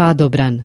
padobran